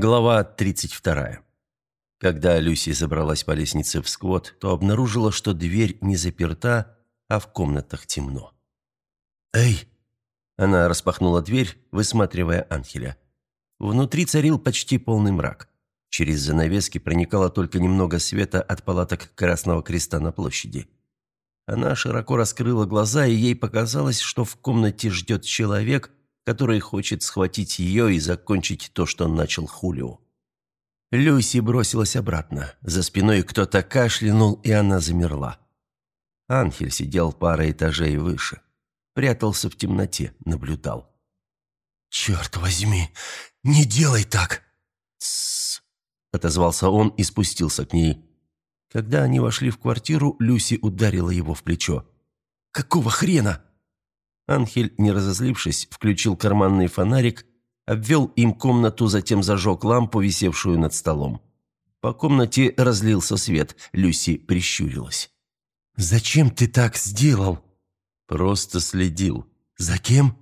Глава 32. Когда Люси забралась по лестнице в сквот, то обнаружила, что дверь не заперта, а в комнатах темно. «Эй!» Она распахнула дверь, высматривая Анхеля. Внутри царил почти полный мрак. Через занавески проникало только немного света от палаток Красного Креста на площади. Она широко раскрыла глаза, и ей показалось, что в комнате ждет человек, который хочет схватить ее и закончить то, что начал Хулио. Люси бросилась обратно. За спиной кто-то кашлянул, и она замерла. Анхель сидел пара этажей выше. Прятался в темноте, наблюдал. «Черт возьми, не делай так!» «Тссс!» – отозвался он и спустился к ней. Когда они вошли в квартиру, Люси ударила его в плечо. «Какого хрена?» Анхель, не разозлившись, включил карманный фонарик, обвел им комнату, затем зажег лампу, висевшую над столом. По комнате разлился свет, Люси прищурилась. «Зачем ты так сделал?» «Просто следил». «За кем?»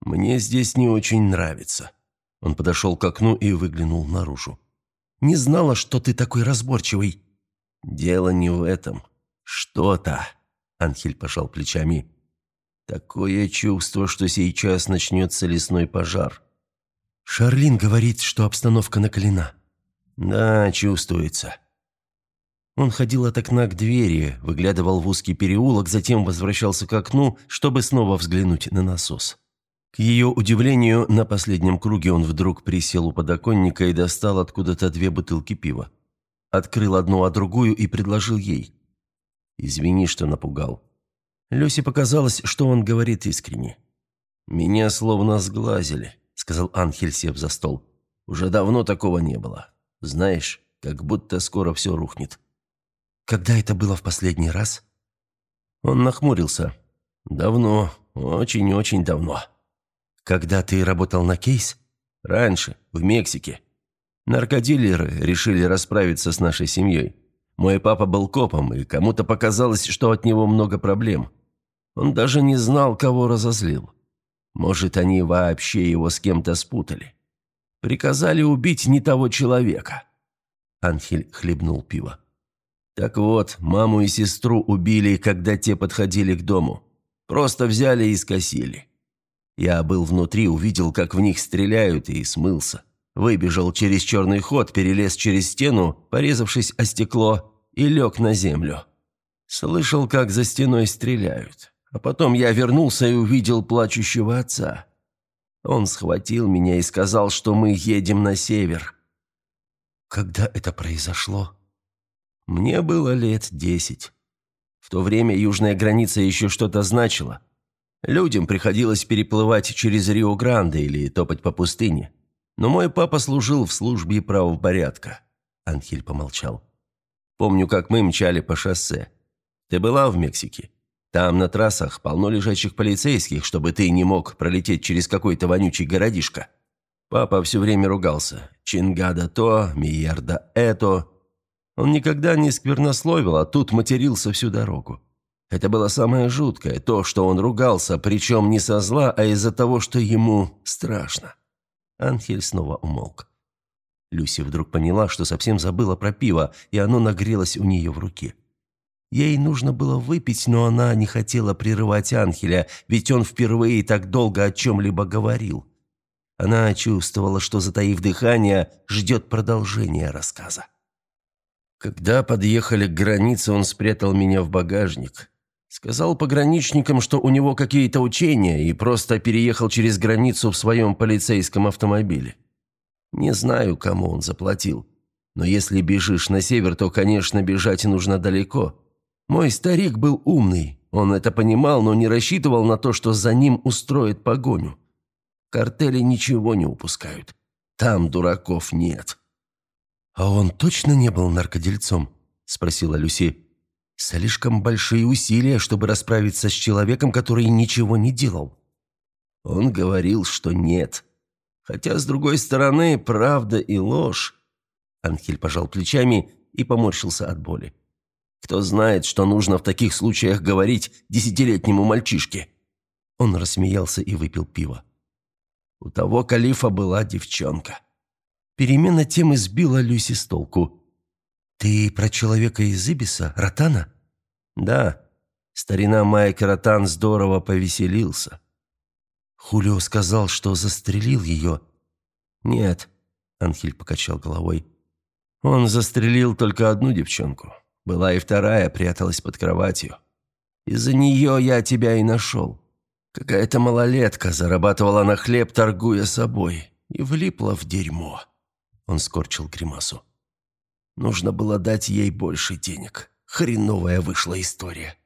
«Мне здесь не очень нравится». Он подошел к окну и выглянул наружу. «Не знала, что ты такой разборчивый». «Дело не в этом. Что-то...» Анхель пожал плечами. Такое чувство, что сейчас начнется лесной пожар. Шарлин говорит, что обстановка накалена. Да, чувствуется. Он ходил от окна к двери, выглядывал в узкий переулок, затем возвращался к окну, чтобы снова взглянуть на насос. К ее удивлению, на последнем круге он вдруг присел у подоконника и достал откуда-то две бутылки пива. Открыл одну, а другую и предложил ей. «Извини, что напугал. Люсе показалось, что он говорит искренне. «Меня словно сглазили», — сказал Анхель, сев за стол. «Уже давно такого не было. Знаешь, как будто скоро все рухнет». «Когда это было в последний раз?» Он нахмурился. «Давно, очень-очень давно». «Когда ты работал на кейс?» «Раньше, в Мексике. Наркодилеры решили расправиться с нашей семьей. Мой папа был копом, и кому-то показалось, что от него много проблем. Он даже не знал, кого разозлил. Может, они вообще его с кем-то спутали. Приказали убить не того человека. Анхель хлебнул пиво. Так вот, маму и сестру убили, когда те подходили к дому. Просто взяли и скосили. Я был внутри, увидел, как в них стреляют, и смылся. Выбежал через черный ход, перелез через стену, порезавшись о стекло, и лег на землю. Слышал, как за стеной стреляют. А потом я вернулся и увидел плачущего отца. Он схватил меня и сказал, что мы едем на север. Когда это произошло? Мне было лет десять. В то время южная граница еще что-то значила. Людям приходилось переплывать через Рио-Гранде или топать по пустыне. Но мой папа служил в службе правопорядка. Анхель помолчал. Помню, как мы мчали по шоссе. Ты была в Мексике? Там на трассах полно лежачих полицейских, чтобы ты не мог пролететь через какой-то вонючий городишко. Папа все время ругался. Чингада то, Миерда это. Он никогда не сквернословил, а тут матерился всю дорогу. Это было самое жуткое, то, что он ругался, причем не со зла, а из-за того, что ему страшно. Анхель снова умолк. Люси вдруг поняла, что совсем забыла про пиво, и оно нагрелось у нее в руке. Ей нужно было выпить, но она не хотела прерывать Анхеля, ведь он впервые так долго о чем-либо говорил. Она чувствовала, что, затаив дыхание, ждет продолжения рассказа. Когда подъехали к границе, он спрятал меня в багажник. Сказал пограничникам, что у него какие-то учения, и просто переехал через границу в своем полицейском автомобиле. Не знаю, кому он заплатил. Но если бежишь на север, то, конечно, бежать нужно далеко. Мой старик был умный, он это понимал, но не рассчитывал на то, что за ним устроят погоню. Картели ничего не упускают. Там дураков нет». «А он точно не был наркодельцом?» – спросила Люси. «Слишком большие усилия, чтобы расправиться с человеком, который ничего не делал». Он говорил, что нет. Хотя, с другой стороны, правда и ложь. Анхель пожал плечами и поморщился от боли. Кто знает, что нужно в таких случаях говорить десятилетнему мальчишке?» Он рассмеялся и выпил пиво. У того калифа была девчонка. Перемена темы сбила Люси с толку. «Ты про человека из Ибиса, Ротана?» «Да. Старина Майк Ротан здорово повеселился». Хулио сказал, что застрелил ее. «Нет», — Анхель покачал головой. «Он застрелил только одну девчонку. Была и вторая, пряталась под кроватью. Из-за нее я тебя и нашел. Какая-то малолетка зарабатывала на хлеб, торгуя собой, и влипла в дерьмо». Он скорчил гримасу. Нужно было дать ей больше денег. Хреновая вышла история.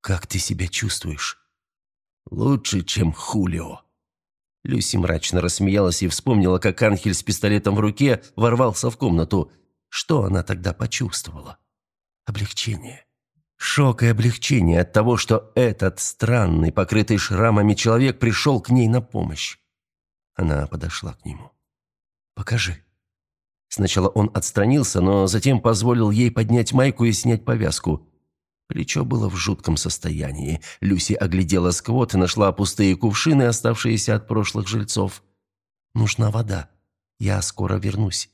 «Как ты себя чувствуешь?» «Лучше, чем Хулио». Люси мрачно рассмеялась и вспомнила, как Анхель с пистолетом в руке ворвался в комнату. Что она тогда почувствовала? Облегчение. Шок и облегчение от того, что этот странный, покрытый шрамами человек пришел к ней на помощь. Она подошла к нему. «Покажи». Сначала он отстранился, но затем позволил ей поднять майку и снять повязку. Плечо было в жутком состоянии. Люси оглядела сквот и нашла пустые кувшины, оставшиеся от прошлых жильцов. «Нужна вода. Я скоро вернусь».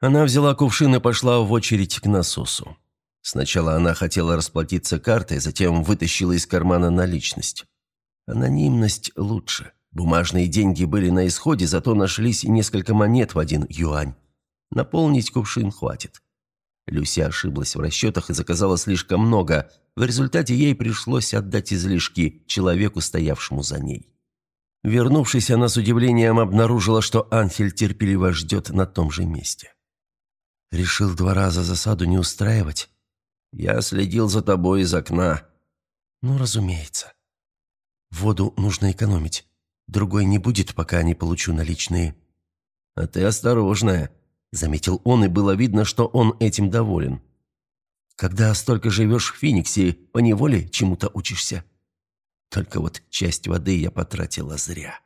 Она взяла кувшин и пошла в очередь к насосу. Сначала она хотела расплатиться картой, затем вытащила из кармана наличность. Анонимность лучше. Бумажные деньги были на исходе, зато нашлись несколько монет в один юань. Наполнить кувшин хватит. Люся ошиблась в расчетах и заказала слишком много. В результате ей пришлось отдать излишки человеку, стоявшему за ней. Вернувшись, она с удивлением обнаружила, что Анхель терпеливо ждет на том же месте. «Решил два раза засаду не устраивать?» «Я следил за тобой из окна». «Ну, разумеется. Воду нужно экономить. Другой не будет, пока не получу наличные». «А ты осторожная», заметил он, и было видно, что он этим доволен. Когда столько живешь в Фениксе, поневоле чему-то учишься. Только вот часть воды я потратила зря.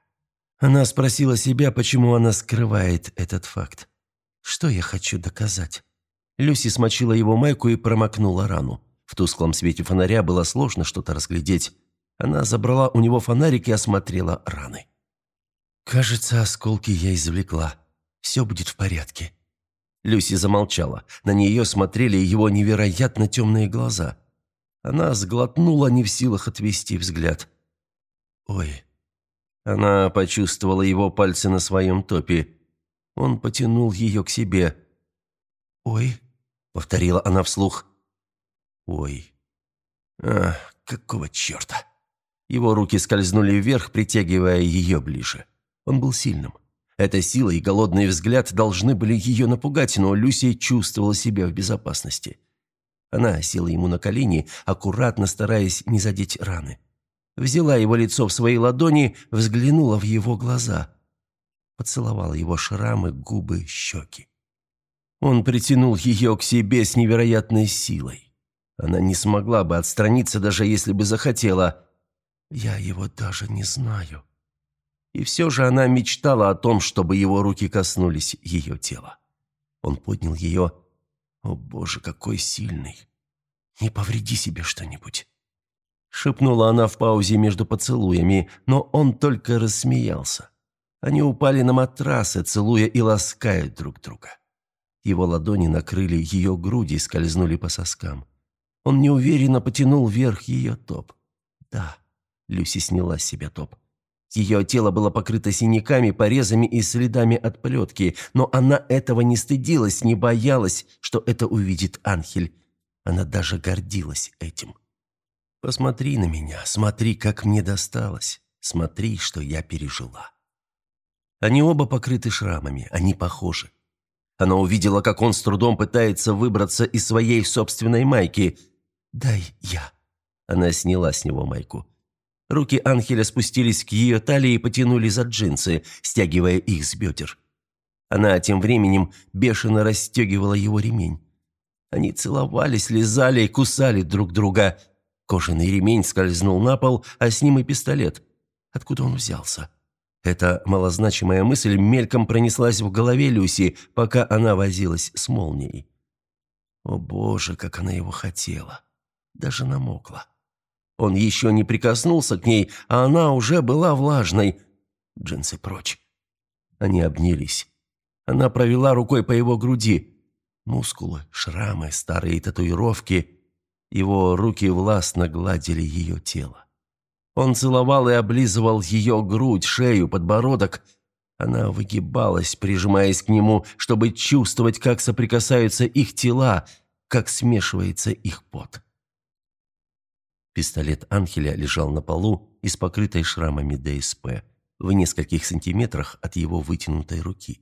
Она спросила себя, почему она скрывает этот факт. Что я хочу доказать? Люси смочила его майку и промокнула рану. В тусклом свете фонаря было сложно что-то разглядеть. Она забрала у него фонарик и осмотрела раны. «Кажется, осколки я извлекла. Все будет в порядке», Люси замолчала. На нее смотрели его невероятно темные глаза. Она сглотнула, не в силах отвести взгляд. «Ой». Она почувствовала его пальцы на своем топе. Он потянул ее к себе. «Ой», — повторила она вслух. «Ой». «А, какого черта?» Его руки скользнули вверх, притягивая ее ближе. Он был сильным. Эта сила и голодный взгляд должны были ее напугать, но Люси чувствовала себя в безопасности. Она села ему на колени, аккуратно стараясь не задеть раны. Взяла его лицо в свои ладони, взглянула в его глаза. Поцеловала его шрамы, губы, щеки. Он притянул ее к себе с невероятной силой. Она не смогла бы отстраниться, даже если бы захотела. «Я его даже не знаю», и все же она мечтала о том, чтобы его руки коснулись ее тела. Он поднял ее. «О, Боже, какой сильный! Не повреди себе что-нибудь!» Шепнула она в паузе между поцелуями, но он только рассмеялся. Они упали на матрасы, целуя и лаская друг друга. Его ладони накрыли ее груди и скользнули по соскам. Он неуверенно потянул вверх ее топ. «Да», — Люси сняла с себя топ. Ее тело было покрыто синяками, порезами и следами от плетки, но она этого не стыдилась, не боялась, что это увидит Анхель. Она даже гордилась этим. «Посмотри на меня, смотри, как мне досталось, смотри, что я пережила». Они оба покрыты шрамами, они похожи. Она увидела, как он с трудом пытается выбраться из своей собственной майки. «Дай я». Она сняла с него майку. Руки Анхеля спустились к ее талии и потянули за джинсы, стягивая их с бедер. Она тем временем бешено расстегивала его ремень. Они целовались, лизали и кусали друг друга. Кожаный ремень скользнул на пол, а с ним и пистолет. Откуда он взялся? Эта малозначимая мысль мельком пронеслась в голове Люси, пока она возилась с молнией. О боже, как она его хотела. Даже намокла. Он еще не прикоснулся к ней, а она уже была влажной. Джинсы прочь. Они обнялись. Она провела рукой по его груди. Мускулы, шрамы, старые татуировки. Его руки властно гладили ее тело. Он целовал и облизывал ее грудь, шею, подбородок. Она выгибалась, прижимаясь к нему, чтобы чувствовать, как соприкасаются их тела, как смешивается их пот. Пистолет Анхеля лежал на полу из покрытой шрамами ДСП, в нескольких сантиметрах от его вытянутой руки.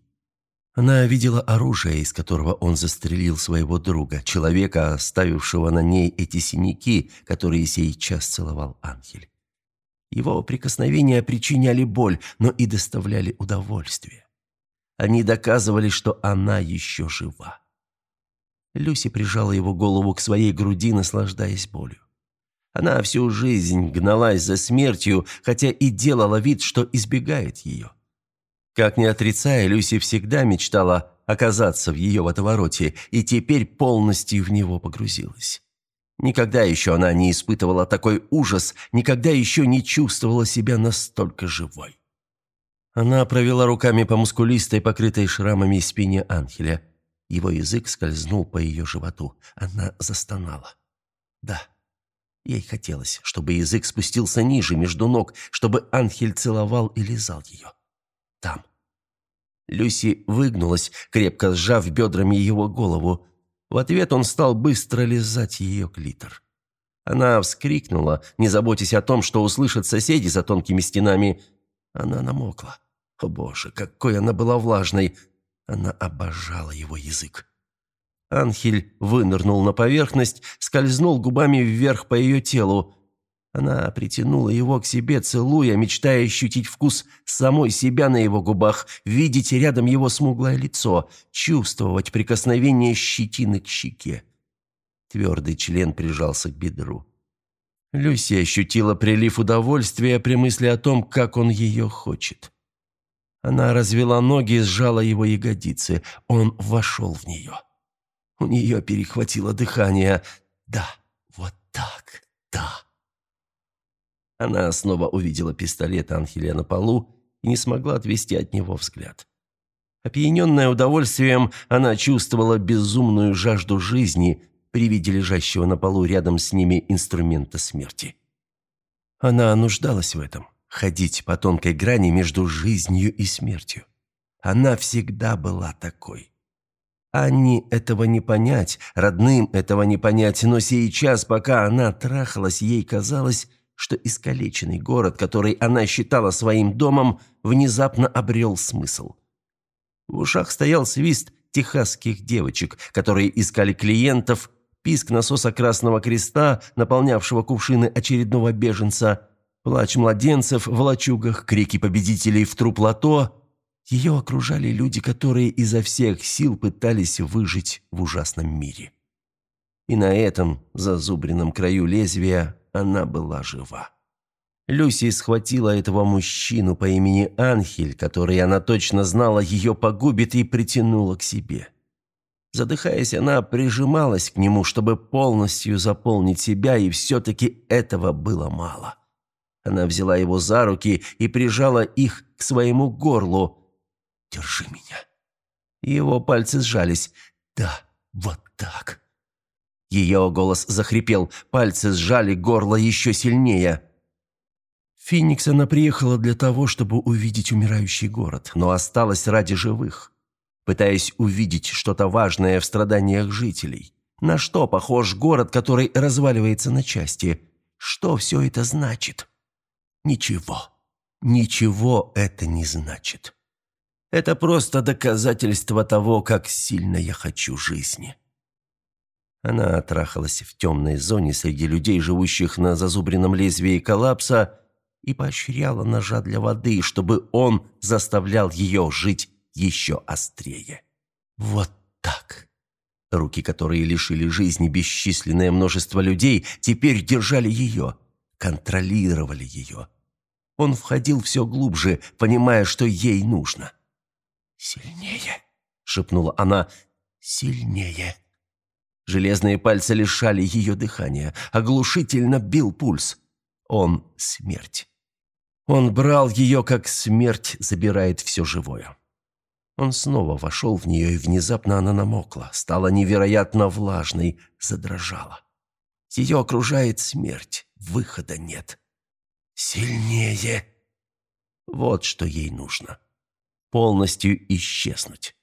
Она видела оружие, из которого он застрелил своего друга, человека, оставившего на ней эти синяки, которые сейчас целовал Анхель. Его прикосновения причиняли боль, но и доставляли удовольствие. Они доказывали, что она еще жива. Люси прижала его голову к своей груди, наслаждаясь болью. Она всю жизнь гналась за смертью, хотя и делала вид, что избегает ее. Как не отрицая, Люси всегда мечтала оказаться в ее водовороте, и теперь полностью в него погрузилась. Никогда еще она не испытывала такой ужас, никогда еще не чувствовала себя настолько живой. Она провела руками по мускулистой, покрытой шрамами спине Анхеля. Его язык скользнул по ее животу. Она застонала. Да, ей хотелось, чтобы язык спустился ниже, между ног, чтобы Анхель целовал и лизал ее. Там. Люси выгнулась, крепко сжав бедрами его голову. В ответ он стал быстро лизать ее клитор. Она вскрикнула, не заботясь о том, что услышат соседи за тонкими стенами. Она намокла. О боже, какой она была влажной! Она обожала его язык. Анхель вынырнул на поверхность, скользнул губами вверх по ее телу. Она притянула его к себе, целуя, мечтая ощутить вкус самой себя на его губах, видеть рядом его смуглое лицо, чувствовать прикосновение щетины к щеке. Твердый член прижался к бедру. Люси ощутила прилив удовольствия при мысли о том, как он ее хочет. Она развела ноги и сжала его ягодицы. Он вошел в нее. У нее перехватило дыхание. «Да, вот так, да». Она снова увидела пистолет Анхеля на полу и не смогла отвести от него взгляд. Опьяненная удовольствием, она чувствовала безумную жажду жизни при виде лежащего на полу рядом с ними инструмента смерти. Она нуждалась в этом, ходить по тонкой грани между жизнью и смертью. Она всегда была такой. Анне этого не понять, родным этого не понять, но сейчас, пока она трахалась, ей казалось, что искалеченный город, который она считала своим домом, внезапно обрел смысл. В ушах стоял свист техасских девочек, которые искали клиентов, писк насоса Красного Креста, наполнявшего кувшины очередного беженца, плач младенцев в лачугах, крики победителей в труп лото. Ее окружали люди, которые изо всех сил пытались выжить в ужасном мире. И на этом зазубренном краю лезвия она была жива. Люси схватила этого мужчину по имени Анхель, который она точно знала ее погубит, и притянула к себе. Задыхаясь, она прижималась к нему, чтобы полностью заполнить себя, и все-таки этого было мало. Она взяла его за руки и прижала их к своему горлу. «Держи меня». Его пальцы сжались. «Да, вот так». Ее голос захрипел, пальцы сжали горло еще сильнее. Феникс она приехала для того, чтобы увидеть умирающий город, но осталась ради живых, пытаясь увидеть что-то важное в страданиях жителей. На что похож город, который разваливается на части? Что все это значит? Ничего. Ничего это не значит. Это просто доказательство того, как сильно я хочу жизни. Она трахалась в темной зоне среди людей, живущих на зазубренном лезвии коллапса, и поощряла ножа для воды, чтобы он заставлял ее жить еще острее. Вот так. Руки, которые лишили жизни бесчисленное множество людей, теперь держали ее, контролировали ее. Он входил все глубже, понимая, что ей нужно. «Сильнее», — шепнула она, — «сильнее». Железные пальцы лишали ее дыхания. Оглушительно бил пульс. Он — смерть. Он брал ее, как смерть забирает все живое. Он снова вошел в нее, и внезапно она намокла, стала невероятно влажной, задрожала. Ее окружает смерть, выхода нет. «Сильнее!» Вот что ей нужно. Полностью исчезнуть.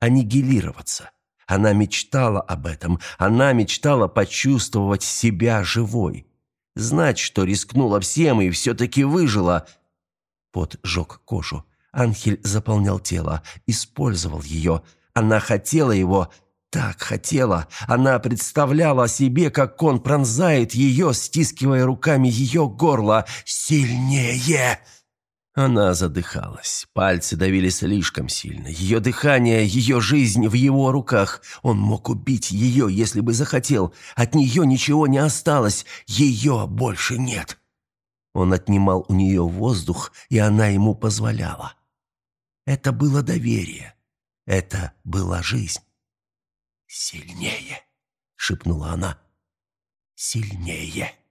Аннигилироваться. Она мечтала об этом. Она мечтала почувствовать себя живой. Знать, что рискнула всем и все-таки выжила. Пот жег кожу. Анхель заполнял тело, использовал ее. Она хотела его, так хотела. Она представляла себе, как он пронзает ее, стискивая руками ее горло. «Сильнее!» Она задыхалась. Пальцы давили слишком сильно. Ее дыхание, ее жизнь в его руках. Он мог убить ее, если бы захотел. От нее ничего не осталось. Ее больше нет. Он отнимал у нее воздух, и она ему позволяла. Это было доверие. Это была жизнь. «Сильнее!» — шепнула она. «Сильнее!»